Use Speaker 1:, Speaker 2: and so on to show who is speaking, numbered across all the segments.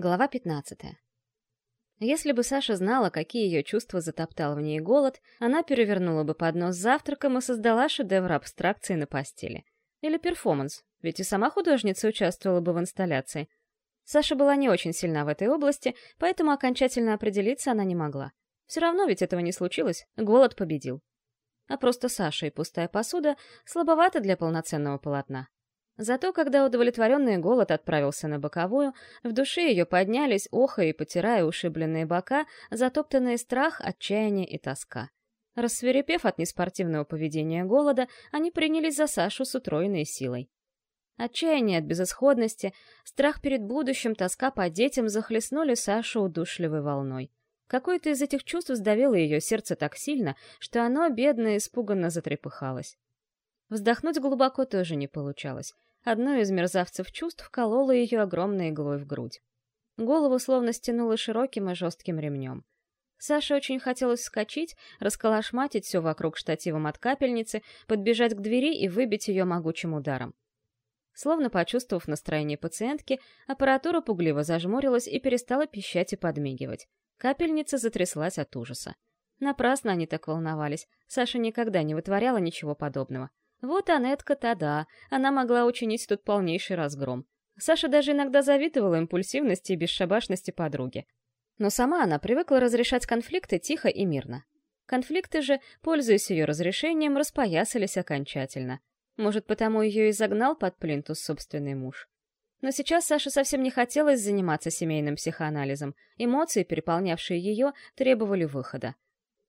Speaker 1: Глава 15. Если бы Саша знала, какие ее чувства затоптал в ней голод, она перевернула бы поднос с завтраком и создала шедевр абстракции на постели. Или перформанс, ведь и сама художница участвовала бы в инсталляции. Саша была не очень сильна в этой области, поэтому окончательно определиться она не могла. Все равно ведь этого не случилось, голод победил. А просто Саша и пустая посуда слабовато для полноценного полотна. Зато, когда удовлетворенный голод отправился на боковую, в душе ее поднялись, охая и потирая ушибленные бока, затоптанные страх, отчаяние и тоска. Рассверепев от неспортивного поведения голода, они принялись за Сашу с утроенной силой. Отчаяние от безысходности, страх перед будущим, тоска по детям захлестнули Сашу удушливой волной. Какое-то из этих чувств сдавило ее сердце так сильно, что оно, бедно, испуганно затрепыхалось. Вздохнуть глубоко тоже не получалось. Одно из мерзавцев чувств кололо ее огромной иглой в грудь. Голову словно стянуло широким и жестким ремнем. Саше очень хотелось вскочить, расколошматить все вокруг штативом от капельницы, подбежать к двери и выбить ее могучим ударом. Словно почувствовав настроение пациентки, аппаратура пугливо зажмурилась и перестала пищать и подмигивать. Капельница затряслась от ужаса. Напрасно они так волновались. Саша никогда не вытворяла ничего подобного. Вот Анетка-то да, она могла учинить тут полнейший разгром. Саша даже иногда завидовала импульсивности и бесшабашности подруги. Но сама она привыкла разрешать конфликты тихо и мирно. Конфликты же, пользуясь ее разрешением, распоясались окончательно. Может, потому ее и загнал под плинтус собственный муж. Но сейчас Саше совсем не хотелось заниматься семейным психоанализом. Эмоции, переполнявшие ее, требовали выхода.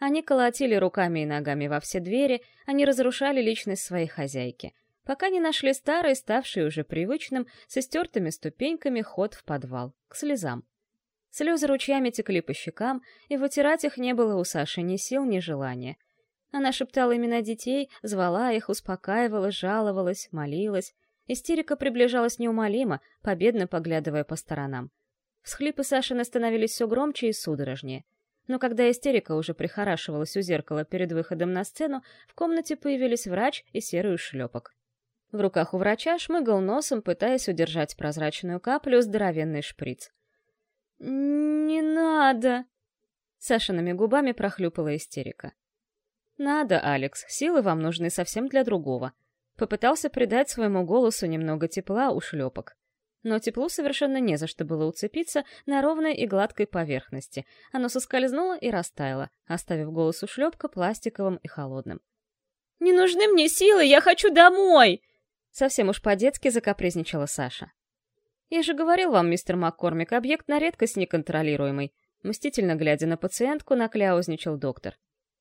Speaker 1: Они колотили руками и ногами во все двери, они разрушали личность своей хозяйки, пока не нашли старый, ставший уже привычным, с истертыми ступеньками ход в подвал, к слезам. Слезы ручьями текли по щекам, и вытирать их не было у Саши ни сил, ни желания. Она шептала имена детей, звала их, успокаивала, жаловалась, молилась. Истерика приближалась неумолимо, победно поглядывая по сторонам. Всхлипы Сашины становились все громче и судорожнее — но когда истерика уже прихорашивалась у зеркала перед выходом на сцену, в комнате появились врач и серый шлепок. В руках у врача шмыгал носом, пытаясь удержать прозрачную каплю здоровенный шприц. «Не надо!» Сашиными губами прохлюпала истерика. «Надо, Алекс, силы вам нужны совсем для другого». Попытался придать своему голосу немного тепла у шлепок но теплу совершенно не за что было уцепиться на ровной и гладкой поверхности. Оно соскользнуло и растаяло, оставив голос ушлепка пластиковым и холодным. «Не нужны мне силы, я хочу домой!» Совсем уж по-детски закапризничала Саша. «Я же говорил вам, мистер Маккормик, объект на редкость неконтролируемый», мстительно глядя на пациентку, накляузничал доктор.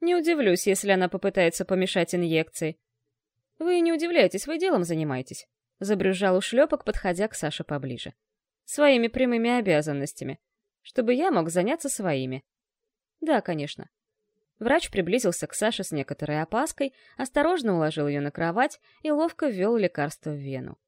Speaker 1: «Не удивлюсь, если она попытается помешать инъекции». «Вы не удивляйтесь, вы делом занимаетесь. — забрюзжал ушлепок, подходя к Саше поближе. «Своими прямыми обязанностями. Чтобы я мог заняться своими». «Да, конечно». Врач приблизился к Саше с некоторой опаской, осторожно уложил ее на кровать и ловко ввел лекарство в вену.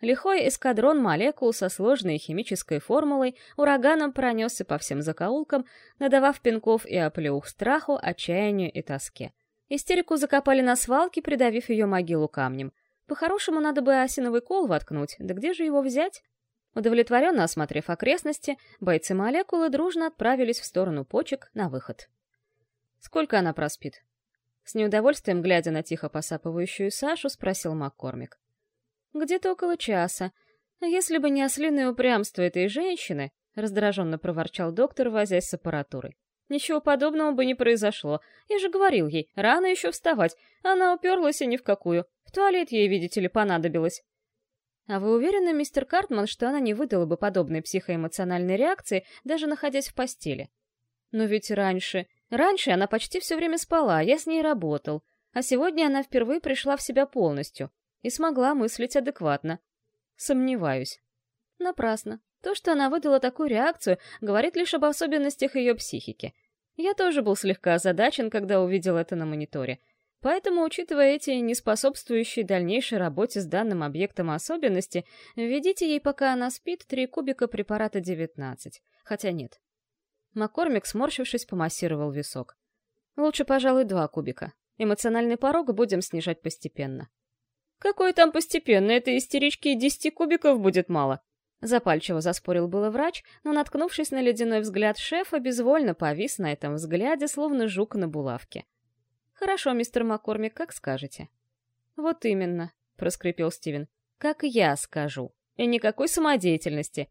Speaker 1: Лихой эскадрон молекул со сложной химической формулой ураганом пронесся по всем закоулкам, надавав пинков и оплеух страху, отчаянию и тоске. Истерику закопали на свалке, придавив ее могилу камнем — по-хорошему, надо бы осиновый кол воткнуть, да где же его взять? Удовлетворенно осмотрев окрестности, бойцы молекулы дружно отправились в сторону почек на выход. «Сколько она проспит?» С неудовольствием, глядя на тихо посапывающую Сашу, спросил Маккормик. «Где-то около часа. Если бы не ослиное упрямство этой женщины, — раздраженно проворчал доктор, возясь с аппаратурой. Ничего подобного бы не произошло. Я же говорил ей, рано еще вставать. Она уперлась и ни в какую. В туалет ей, видите ли, понадобилось. А вы уверены, мистер Картман, что она не выдала бы подобной психоэмоциональной реакции, даже находясь в постели? Но ведь раньше... Раньше она почти все время спала, я с ней работал. А сегодня она впервые пришла в себя полностью и смогла мыслить адекватно. Сомневаюсь. Напрасно. То, что она выдала такую реакцию, говорит лишь об особенностях ее психики. Я тоже был слегка озадачен, когда увидел это на мониторе. Поэтому, учитывая эти неспособствующие дальнейшей работе с данным объектом особенности, введите ей, пока она спит, три кубика препарата 19. Хотя нет. Маккормик, сморщившись, помассировал висок. Лучше, пожалуй, два кубика. Эмоциональный порог будем снижать постепенно. Какой там постепенно? Этой истерички и десяти кубиков будет мало. Запальчиво заспорил было врач, но, наткнувшись на ледяной взгляд шефа, безвольно повис на этом взгляде, словно жук на булавке. «Хорошо, мистер Маккормик, как скажете». «Вот именно», — проскрипел Стивен. «Как я скажу. И никакой самодеятельности.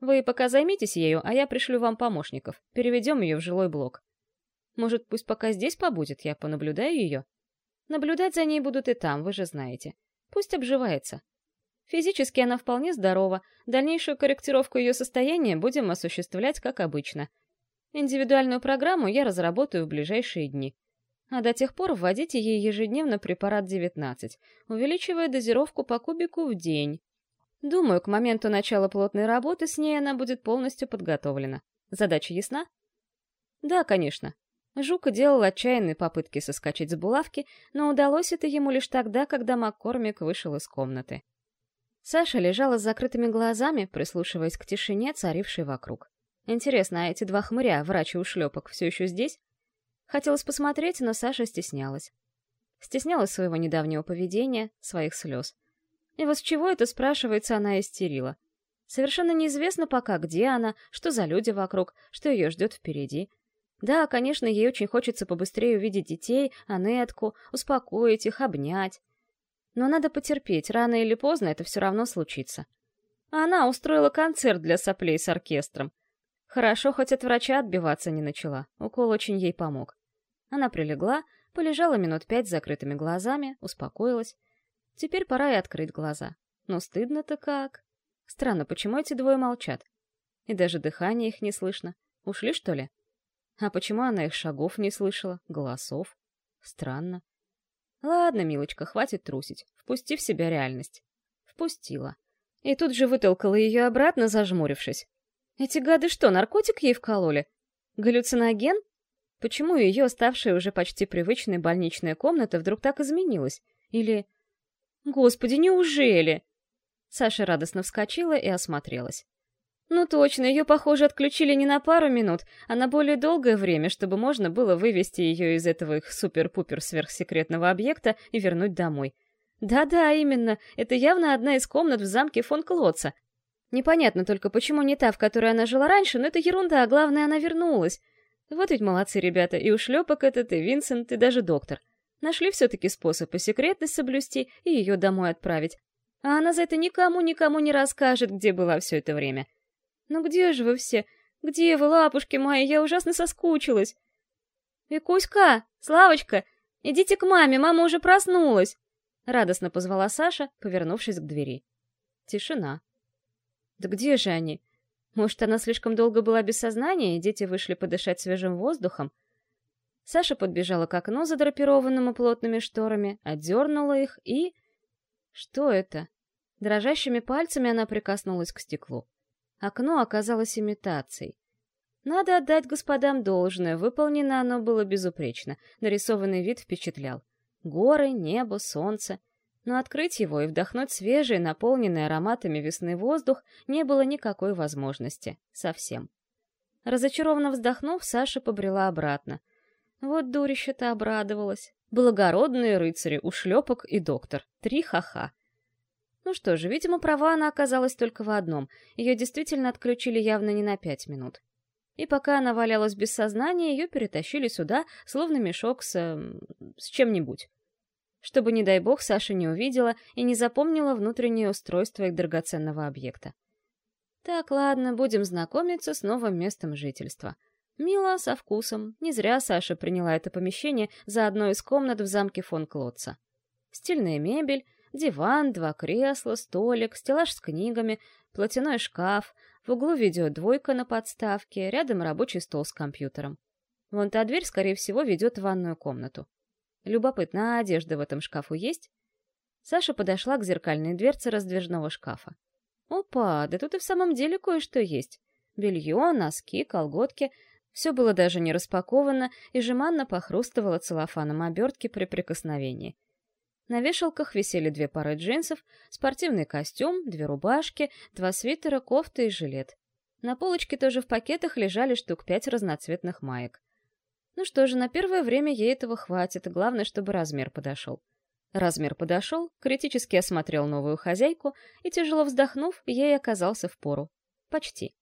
Speaker 1: Вы пока займитесь ею, а я пришлю вам помощников. Переведем ее в жилой блок. Может, пусть пока здесь побудет, я понаблюдаю ее? Наблюдать за ней будут и там, вы же знаете. Пусть обживается. Физически она вполне здорова, дальнейшую корректировку ее состояния будем осуществлять как обычно. Индивидуальную программу я разработаю в ближайшие дни. А до тех пор вводите ей ежедневно препарат 19, увеличивая дозировку по кубику в день. Думаю, к моменту начала плотной работы с ней она будет полностью подготовлена. Задача ясна? Да, конечно. Жука делал отчаянные попытки соскочить с булавки, но удалось это ему лишь тогда, когда Маккормик вышел из комнаты. Саша лежала с закрытыми глазами, прислушиваясь к тишине, царившей вокруг. Интересно, а эти два хмыря, врач и ушлепок, все еще здесь? Хотелось посмотреть, но Саша стеснялась. Стеснялась своего недавнего поведения, своих слез. И вот с чего это, спрашивается, она истерила. Совершенно неизвестно пока, где она, что за люди вокруг, что ее ждет впереди. Да, конечно, ей очень хочется побыстрее увидеть детей, Анетку, успокоить их, обнять. Но надо потерпеть, рано или поздно это все равно случится. Она устроила концерт для соплей с оркестром. Хорошо, хоть от врача отбиваться не начала, укол очень ей помог. Она прилегла, полежала минут пять с закрытыми глазами, успокоилась. Теперь пора и открыть глаза. Но стыдно-то как. Странно, почему эти двое молчат? И даже дыхание их не слышно. Ушли, что ли? А почему она их шагов не слышала, голосов? Странно. Ладно, милочка, хватит трусить. Впусти в себя реальность. Впустила. И тут же вытолкала ее обратно, зажмурившись. Эти гады что, наркотик ей вкололи? Галлюциноген? Почему ее, ставшая уже почти привычной больничная комната, вдруг так изменилась? Или... Господи, неужели? Саша радостно вскочила и осмотрелась. Ну точно, ее, похоже, отключили не на пару минут, а на более долгое время, чтобы можно было вывести ее из этого их супер-пупер сверхсекретного объекта и вернуть домой. Да-да, именно, это явно одна из комнат в замке фон Клотца. Непонятно только, почему не та, в которой она жила раньше, но это ерунда, а главное, она вернулась. Вот ведь молодцы ребята, и ушлепок этот, и Винсент, и даже доктор. Нашли все-таки способ и секретность соблюсти, и ее домой отправить. А она за это никому-никому не расскажет, где была все это время. «Ну где же вы все? Где вы, лапушки мои? Я ужасно соскучилась!» «Викуська! Славочка! Идите к маме, мама уже проснулась!» Радостно позвала Саша, повернувшись к двери. Тишина. «Да где же они? Может, она слишком долго была без сознания, и дети вышли подышать свежим воздухом?» Саша подбежала к окну, задрапированному плотными шторами, отдернула их и... Что это? Дрожащими пальцами она прикоснулась к стеклу. Окно оказалось имитацией. Надо отдать господам должное, выполнено оно было безупречно, нарисованный вид впечатлял. Горы, небо, солнце. Но открыть его и вдохнуть свежий, наполненный ароматами весны воздух не было никакой возможности. Совсем. Разочарованно вздохнув, Саша побрела обратно. Вот дурище-то обрадовалась. Благородные рыцари, ушлепок и доктор. Три ха-ха. Ну что же, видимо, права она оказалась только в одном. Ее действительно отключили явно не на пять минут. И пока она валялась без сознания, ее перетащили сюда, словно мешок с... Э, с чем-нибудь. Чтобы, не дай бог, Саша не увидела и не запомнила внутреннее устройство их драгоценного объекта. Так, ладно, будем знакомиться с новым местом жительства. Мило, со вкусом. Не зря Саша приняла это помещение за одну из комнат в замке фон Клотца. Стильная мебель, Диван, два кресла, столик, стеллаж с книгами, платяной шкаф, в углу видеодвойка на подставке, рядом рабочий стол с компьютером. Вон та дверь, скорее всего, ведет в ванную комнату. Любопытно, а одежда в этом шкафу есть? Саша подошла к зеркальной дверце раздвижного шкафа. Опа, да тут и в самом деле кое-что есть. Белье, носки, колготки. Все было даже не распаковано и жеманно похрустывало целлофаном обертки при прикосновении. На вешалках висели две пары джинсов, спортивный костюм, две рубашки, два свитера, кофта и жилет. На полочке тоже в пакетах лежали штук пять разноцветных маек. Ну что же, на первое время ей этого хватит, главное, чтобы размер подошел. Размер подошел, критически осмотрел новую хозяйку и, тяжело вздохнув, ей оказался в пору. Почти.